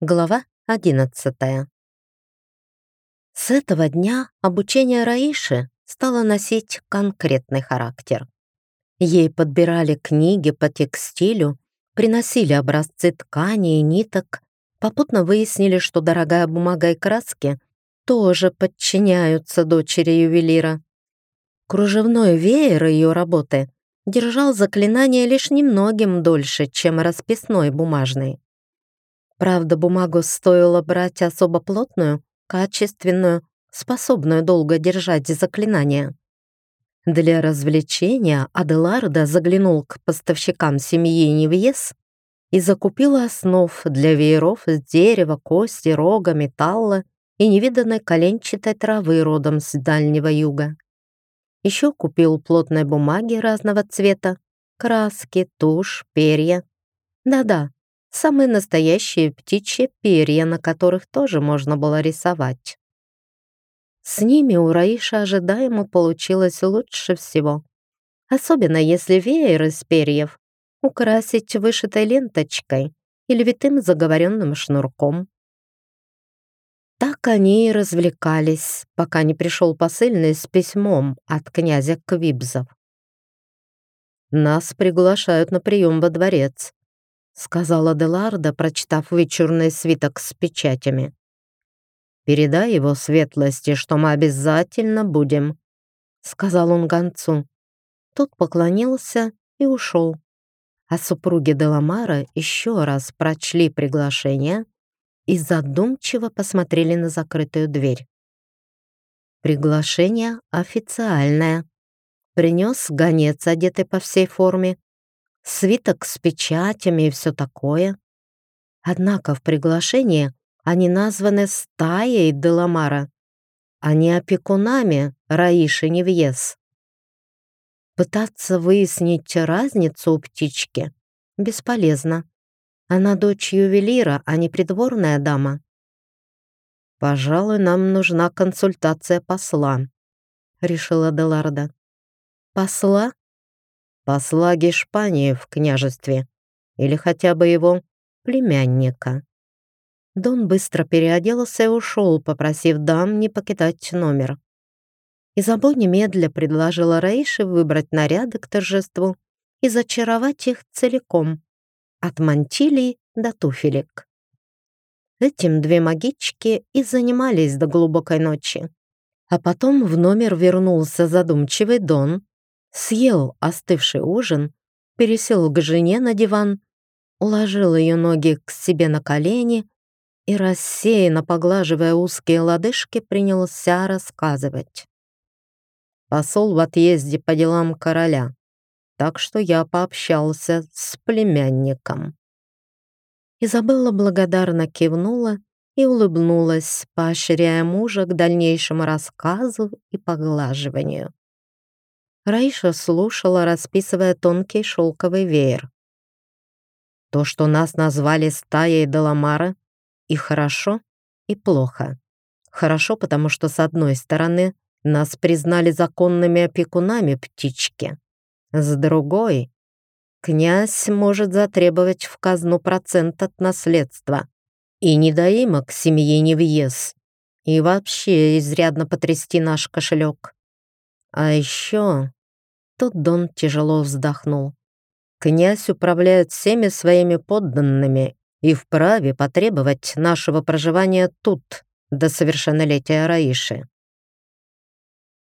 Глава 11 С этого дня обучение Раиши стало носить конкретный характер. Ей подбирали книги по текстилю, приносили образцы ткани и ниток, попутно выяснили, что дорогая бумага и краски тоже подчиняются дочери ювелира. Кружевной веер ее работы держал заклинание лишь немногим дольше, чем расписной бумажный. Правда, бумагу стоило брать особо плотную, качественную, способную долго держать заклинания. Для развлечения Аделарда заглянул к поставщикам семьи Невьес и закупил основ для вееров из дерева, кости, рога, металла и невиданной коленчатой травы родом с Дальнего Юга. Еще купил плотной бумаги разного цвета, краски, тушь, перья. Да-да, самые настоящие птичьи перья, на которых тоже можно было рисовать. С ними у Раиша ожидаемо получилось лучше всего. Особенно если веер из перьев украсить вышитой ленточкой или витым заговоренным шнурком. Так они и развлекались, пока не пришел посыльный с письмом от князя Квибзов. «Нас приглашают на прием во дворец», сказала Деларда, прочитав вычурный свиток с печатями. «Передай его светлости, что мы обязательно будем», сказал он гонцу. Тот поклонился и ушел. А супруги Деламара еще раз прочли приглашение и задумчиво посмотрели на закрытую дверь. Приглашение официальное. Принес гонец, одетый по всей форме, свиток с печатями и все такое. Однако в приглашении они названы стаей Деламара, а не опекунами Раиши Невьес. Пытаться выяснить разницу у птички бесполезно. Она дочь ювелира, а не придворная дама. «Пожалуй, нам нужна консультация посла», — решила Деларда. «Посла?» Посла Гешпании в княжестве или хотя бы его племянника. Дон быстро переоделся и ушел, попросив дам не покидать номер. Изабо немедля предложила Раише выбрать наряды к торжеству и зачаровать их целиком, от мантилий до туфелек. Этим две магички и занимались до глубокой ночи. А потом в номер вернулся задумчивый Дон съел остывший ужин, пересел к жене на диван, уложил ее ноги к себе на колени и, рассеянно поглаживая узкие лодыжки, принялся рассказывать. Посол в отъезде по делам короля, так что я пообщался с племянником. Изабелла благодарно кивнула и улыбнулась, поощряя мужа к дальнейшему рассказу и поглаживанию. Раиша слушала, расписывая тонкий шелковый веер. То, что нас назвали стаей Деламара, и хорошо, и плохо. Хорошо, потому что, с одной стороны, нас признали законными опекунами птички. С другой, князь может затребовать в казну процент от наследства и недоимок семьи не въезд, и вообще изрядно потрясти наш кошелек. А еще Тут Дон тяжело вздохнул. «Князь управляет всеми своими подданными и вправе потребовать нашего проживания тут до совершеннолетия Раиши».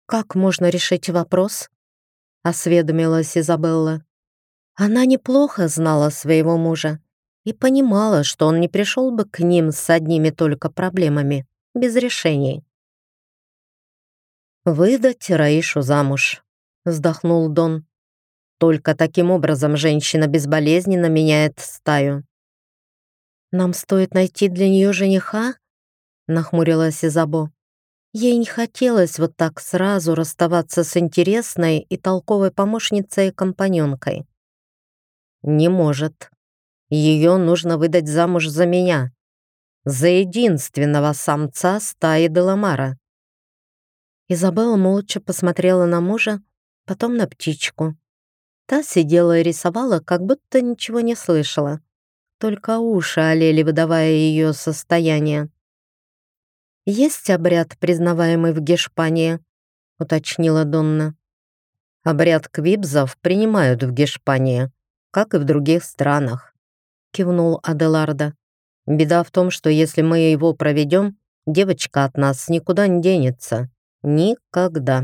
«Как можно решить вопрос?» — осведомилась Изабелла. Она неплохо знала своего мужа и понимала, что он не пришел бы к ним с одними только проблемами, без решений. «Выдать Раишу замуж», вздохнул Дон. Только таким образом женщина безболезненно меняет стаю. «Нам стоит найти для нее жениха?» нахмурилась Изабо. Ей не хотелось вот так сразу расставаться с интересной и толковой помощницей и компаньонкой. «Не может. Ее нужно выдать замуж за меня, за единственного самца стаи Деламара». Изабелла молча посмотрела на мужа, потом на птичку. Та сидела и рисовала, как будто ничего не слышала. только уши олели, выдавая ее состояние. «Есть обряд, признаваемый в Гешпании?» — уточнила Донна. «Обряд квибзов принимают в Гешпании, как и в других странах», — кивнул Аделарда. «Беда в том, что если мы его проведем, девочка от нас никуда не денется. Никогда».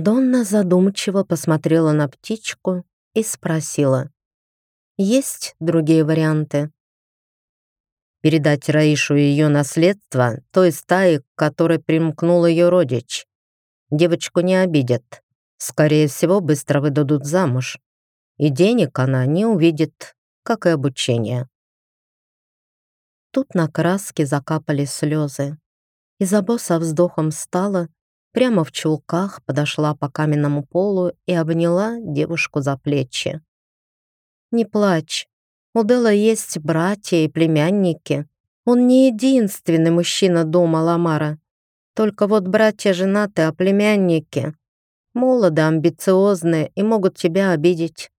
Донна задумчиво посмотрела на птичку и спросила. «Есть другие варианты?» передать Раишу ее наследство той стаи, к которой примкнул ее родич. Девочку не обидят. Скорее всего, быстро выдадут замуж. И денег она не увидит, как и обучение. Тут на краске закапали слезы. Изабо со вздохом встала, прямо в чулках подошла по каменному полу и обняла девушку за плечи. «Не плачь, у Дела есть братья и племянники. Он не единственный мужчина дома Ламара. Только вот братья женаты, а племянники молоды, амбициозны и могут тебя обидеть.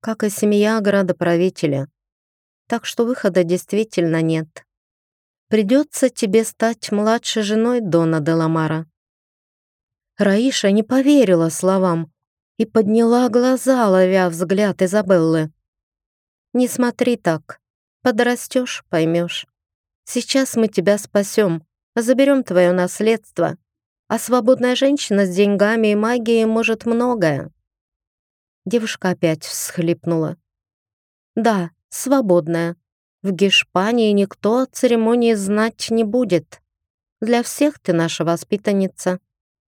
Как и семья градоправителя. Так что выхода действительно нет. Придется тебе стать младшей женой Дона де Ламара. Раиша не поверила словам и подняла глаза, ловя взгляд Изабеллы. Не смотри так. Подрастешь, поймешь. Сейчас мы тебя спасем, заберем твое наследство, а свободная женщина с деньгами и магией может многое». Девушка опять всхлипнула. «Да, свободная. В Гешпании никто о церемонии знать не будет. Для всех ты наша воспитанница.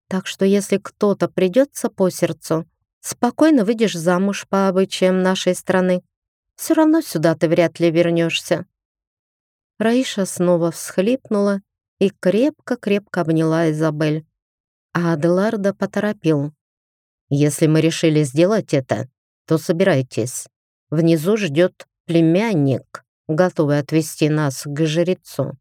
Так что если кто-то придется по сердцу, спокойно выйдешь замуж по обычаям нашей страны. Все равно сюда ты вряд ли вернешься». Раиша снова всхлипнула и крепко-крепко обняла Изабель. А Аделарда поторопил. «Если мы решили сделать это, то собирайтесь. Внизу ждет племянник, готовый отвезти нас к жрецу».